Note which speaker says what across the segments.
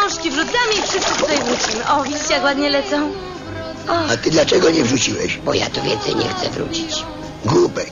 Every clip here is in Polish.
Speaker 1: książki wrzucamy i wszyscy tutaj wrócimy. O, widzicie jak ładnie lecą?
Speaker 2: A ty dlaczego nie wrzuciłeś?
Speaker 3: Bo ja tu więcej nie chcę wrócić.
Speaker 2: Głupek.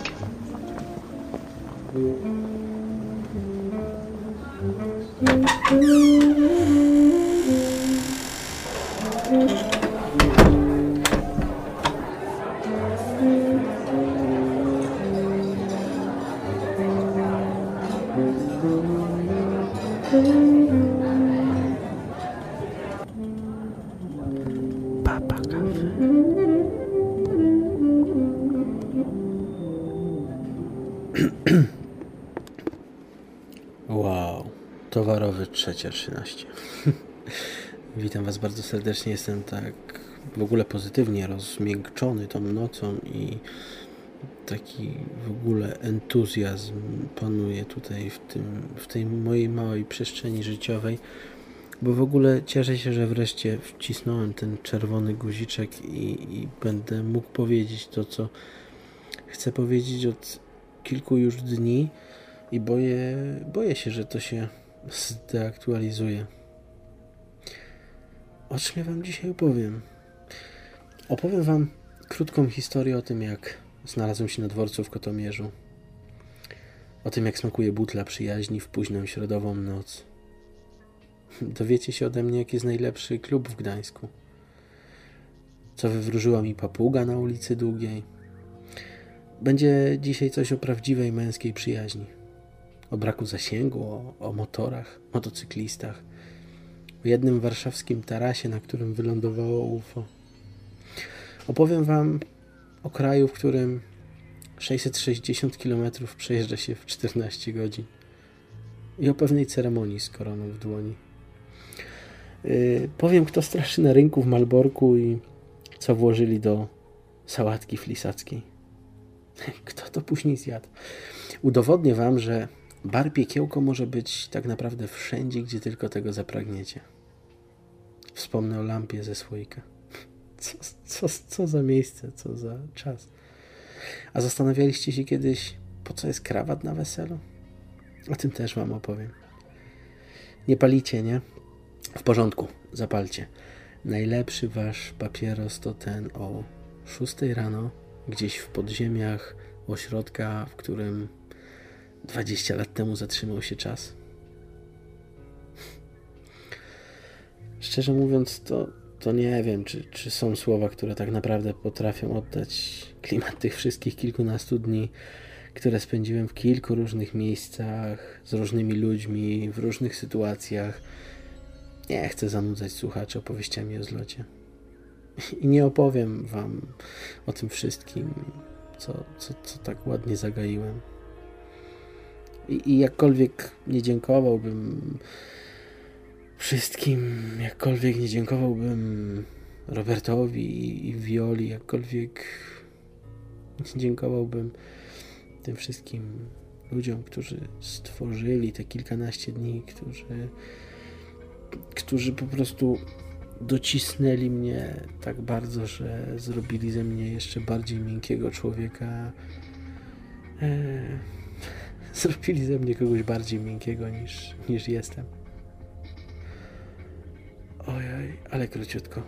Speaker 4: Wow, towarowy trzecia 13. Witam Was bardzo serdecznie. Jestem tak w ogóle pozytywnie rozmiękczony tą nocą i taki w ogóle entuzjazm panuje tutaj w, tym, w tej mojej małej przestrzeni życiowej, bo w ogóle cieszę się, że wreszcie wcisnąłem ten czerwony guziczek i, i będę mógł powiedzieć to, co chcę powiedzieć od kilku już dni i boję, boję się, że to się zdeaktualizuje. O czym ja Wam dzisiaj opowiem? Opowiem Wam krótką historię o tym, jak znalazłem się na dworcu w Kotomierzu. O tym, jak smakuje butla przyjaźni w późną środową noc. Dowiecie się ode mnie, jaki jest najlepszy klub w Gdańsku. Co wywróżyła mi papuga na ulicy Długiej. Będzie dzisiaj coś o prawdziwej męskiej przyjaźni. O braku zasięgu, o, o motorach, motocyklistach. O jednym warszawskim tarasie, na którym wylądowało UFO. Opowiem Wam o kraju, w którym 660 km przejeżdża się w 14 godzin. I o pewnej ceremonii z koroną w dłoni. Yy, powiem, kto straszy na rynku w Malborku i co włożyli do sałatki flisackiej. Kto to później zjadł? Udowodnię Wam, że bar piekiełko może być tak naprawdę wszędzie, gdzie tylko tego zapragniecie. Wspomnę o lampie ze słoika. Co, co, co za miejsce, co za czas. A zastanawialiście się kiedyś, po co jest krawat na weselu? O tym też Wam opowiem. Nie palicie, nie? W porządku, zapalcie. Najlepszy Wasz papieros to ten o 6 rano, gdzieś w podziemiach ośrodka, w którym 20 lat temu zatrzymał się czas. Szczerze mówiąc, to, to nie wiem, czy, czy są słowa, które tak naprawdę potrafią oddać klimat tych wszystkich kilkunastu dni, które spędziłem w kilku różnych miejscach, z różnymi ludźmi, w różnych sytuacjach. Nie chcę zanudzać słuchaczy opowieściami o zlocie. I nie opowiem Wam o tym wszystkim, co, co, co tak ładnie zagaiłem. I, jakkolwiek nie dziękowałbym wszystkim, jakkolwiek nie dziękowałbym Robertowi i, i Violi, jakkolwiek nie dziękowałbym tym wszystkim ludziom, którzy stworzyli te kilkanaście dni, którzy, którzy po prostu docisnęli mnie tak bardzo, że zrobili ze mnie jeszcze bardziej miękkiego człowieka. Eee, zrobili ze mnie kogoś bardziej miękkiego niż, niż jestem. Ojej, ale króciutko.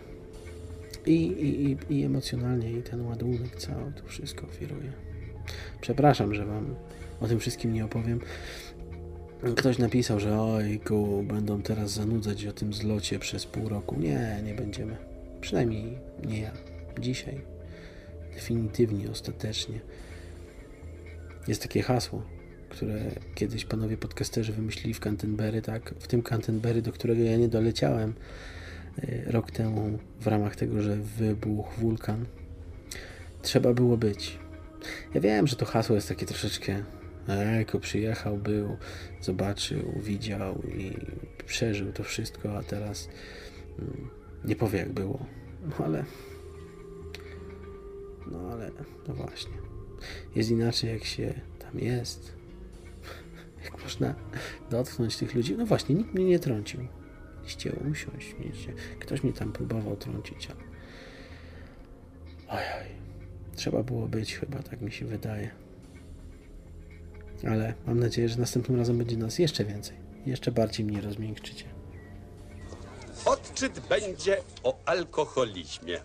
Speaker 4: I, i, i, I emocjonalnie, i ten ładunek cały, to wszystko oferuje. Przepraszam, że Wam o tym wszystkim nie opowiem. Ktoś napisał, że ojku, będą teraz zanudzać o tym zlocie przez pół roku. Nie, nie będziemy. Przynajmniej nie ja. Dzisiaj. Definitywnie, ostatecznie. Jest takie hasło, które kiedyś panowie podcasterzy wymyślili w Canterbury, tak? W tym Canterbury, do którego ja nie doleciałem y, rok temu w ramach tego, że wybuchł wulkan. Trzeba było być. Ja wiem, że to hasło jest takie troszeczkę Eko przyjechał, był, zobaczył, widział i przeżył to wszystko, a teraz mm, nie powie jak było. No ale. No ale, no właśnie. Jest inaczej, jak się tam jest. Jak można dotknąć tych ludzi. No właśnie, nikt mnie nie trącił. Mieliście usiąść, mieliście. Ktoś mnie tam próbował trącić, ale. Ojoj. Trzeba było być, chyba tak mi się wydaje. Ale mam nadzieję, że następnym razem będzie nas jeszcze więcej. Jeszcze bardziej mnie rozmiękczycie.
Speaker 5: Odczyt będzie o alkoholizmie.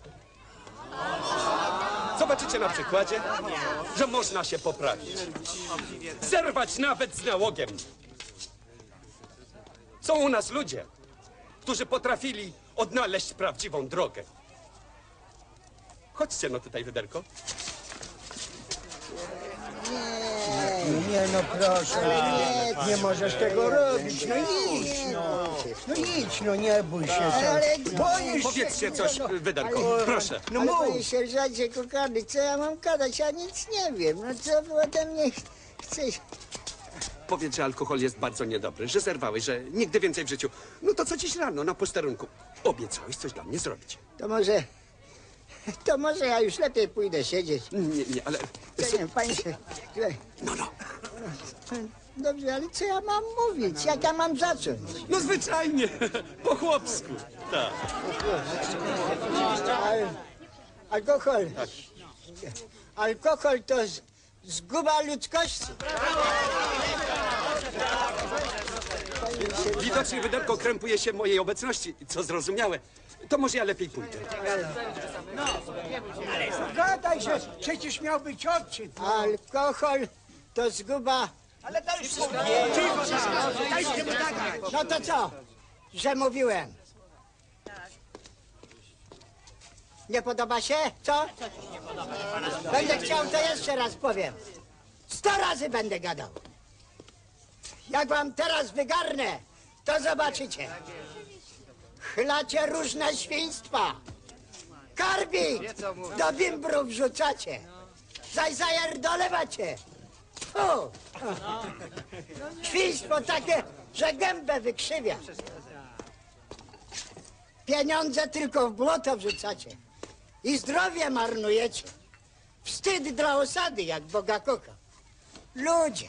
Speaker 5: Zobaczycie na przykładzie, że można się poprawić. Zerwać nawet z nałogiem. Są u nas ludzie, którzy potrafili odnaleźć prawdziwą drogę. Chodźcie no tutaj, Wyderko.
Speaker 6: Nie, nie, no proszę, nie, nie możesz tego robić, no idź, no. No idź, no nie bój się.
Speaker 7: Ale
Speaker 6: Boisz się.
Speaker 5: Powiedzcie coś, Wyderko, proszę.
Speaker 6: No
Speaker 7: ale
Speaker 6: mów.
Speaker 7: panie sierżancie kochany, co ja mam gadać? Ja nic nie wiem. No co wy ode mnie ch- chcesz?
Speaker 5: Powiedz, że alkohol jest bardzo niedobry, że zerwałeś, że nigdy więcej w życiu. No to co dziś rano na posterunku? Obiecałeś coś dla mnie zrobić.
Speaker 7: To może... To może ja już lepiej pójdę siedzieć.
Speaker 5: Nie, nie, ale...
Speaker 7: Ja nie, panie się...
Speaker 5: No, no.
Speaker 7: Dobrze, ale co ja mam mówić? Jak ja mam zacząć?
Speaker 5: No zwyczajnie, po chłopsku. Tak.
Speaker 7: Al, alkohol. Alkohol to zguba ludzkości.
Speaker 5: Widocznie Wyderko krępuje się mojej obecności, co zrozumiałe. To może ja lepiej pójdę.
Speaker 6: Gadaj się, przecież miał być odczyt.
Speaker 7: Alkohol to zguba...
Speaker 6: Ale to już
Speaker 7: No to co? Że mówiłem. Nie podoba się? Co? Będę chciał, to jeszcze raz powiem. Sto razy będę gadał. Jak wam teraz wygarnę, to zobaczycie. Chlacie różne świństwa. Karbi do bimbru wrzucacie. Zaś zajer dolewacie. Fu! Świństwo takie, że gębę wykrzywia. Pieniądze tylko w błoto wrzucacie. I zdrowie marnujecie. Wstyd dla osady, jak Boga kocha. Ludzie,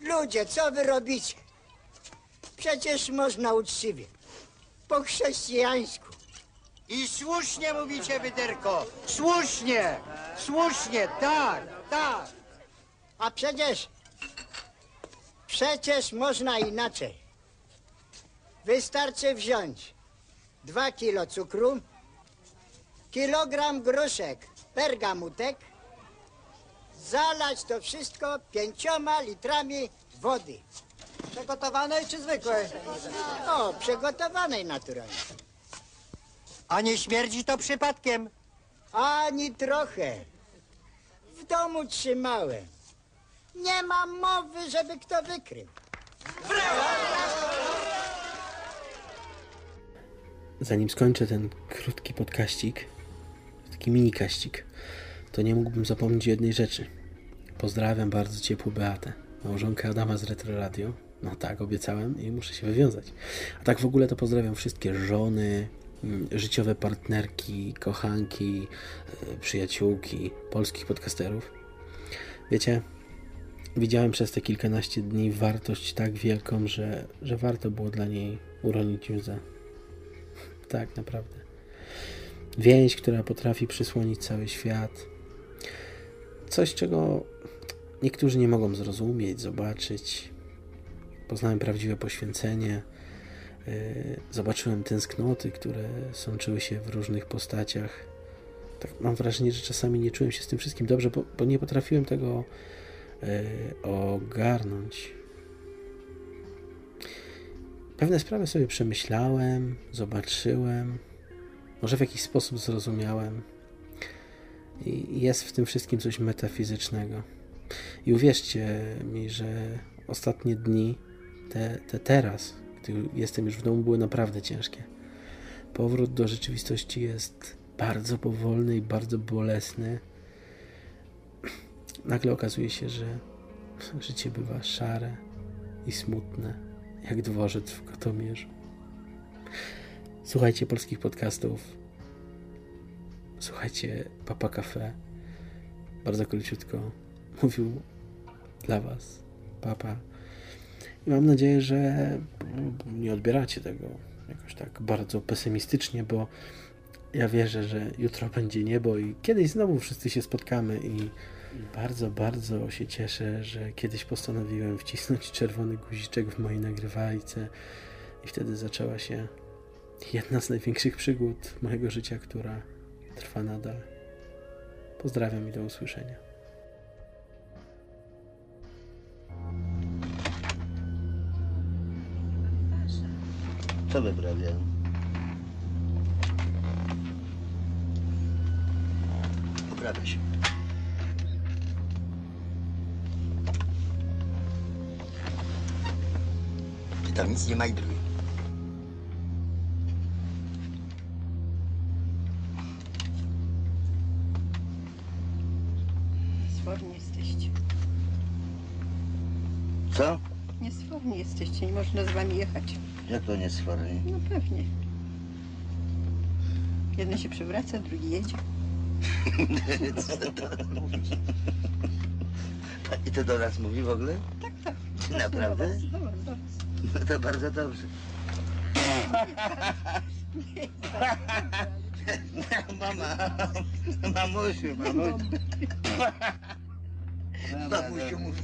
Speaker 7: ludzie, co wy robicie? Przecież można uczciwie. Po chrześcijańsku.
Speaker 6: I słusznie mówicie, Wyderko. Słusznie, słusznie, tak, tak.
Speaker 7: A przecież, przecież można inaczej. Wystarczy wziąć dwa kilo cukru, kilogram gruszek, pergamutek, zalać to wszystko pięcioma litrami wody.
Speaker 6: Przygotowanej czy zwykłej?
Speaker 7: O, przygotowanej naturalnie.
Speaker 6: A nie śmierdzi to przypadkiem?
Speaker 7: Ani trochę. W domu trzymałem. Nie ma mowy, żeby kto wykrył.
Speaker 4: Zanim skończę ten krótki podkaścik, taki mini kaścik, to nie mógłbym zapomnieć jednej rzeczy. Pozdrawiam bardzo ciepło Beatę, małżonkę Adama z Retro Radio. No tak, obiecałem i muszę się wywiązać. A tak w ogóle to pozdrawiam wszystkie żony, mm, życiowe partnerki, kochanki, y, przyjaciółki polskich podcasterów. Wiecie, widziałem przez te kilkanaście dni wartość tak wielką, że, że warto było dla niej uronić łzę. Tak, naprawdę. Więź, która potrafi przysłonić cały świat. Coś, czego niektórzy nie mogą zrozumieć, zobaczyć. Poznałem prawdziwe poświęcenie. Yy, Zobaczyłem tęsknoty, które sączyły się w różnych postaciach. Tak mam wrażenie, że czasami nie czułem się z tym wszystkim dobrze, bo, bo nie potrafiłem tego yy, ogarnąć. Pewne sprawy sobie przemyślałem, zobaczyłem, może w jakiś sposób zrozumiałem. I jest w tym wszystkim coś metafizycznego. I uwierzcie mi, że ostatnie dni, te, te teraz, gdy jestem już w domu, były naprawdę ciężkie. Powrót do rzeczywistości jest bardzo powolny i bardzo bolesny. Nagle okazuje się, że życie bywa szare i smutne jak dworzec w Kotomierzu. Słuchajcie polskich podcastów. Słuchajcie Papa Cafe. Bardzo króciutko mówił dla Was Papa. I mam nadzieję, że nie odbieracie tego jakoś tak bardzo pesymistycznie, bo ja wierzę, że jutro będzie niebo i kiedyś znowu wszyscy się spotkamy i bardzo, bardzo się cieszę, że kiedyś postanowiłem wcisnąć czerwony guziczek w mojej nagrywajce i wtedy zaczęła się jedna z największych przygód mojego życia, która trwa nadal. Pozdrawiam i do usłyszenia.
Speaker 2: Co wyprawia? Poprawia się. Ty tam nic nie majdruj.
Speaker 8: Niesforni jesteście.
Speaker 2: Co?
Speaker 8: Niesforni jesteście, nie można z wami jechać.
Speaker 2: Jak to nie sforni?
Speaker 8: No pewnie. Jeden się przewraca, drugi jedzie.
Speaker 2: I to do nas mówi w ogóle?
Speaker 8: Tak, tak.
Speaker 2: Naprawdę? No to bardzo dobrze. Mama, mamusiu, mamusiu. Mamusiu mówi.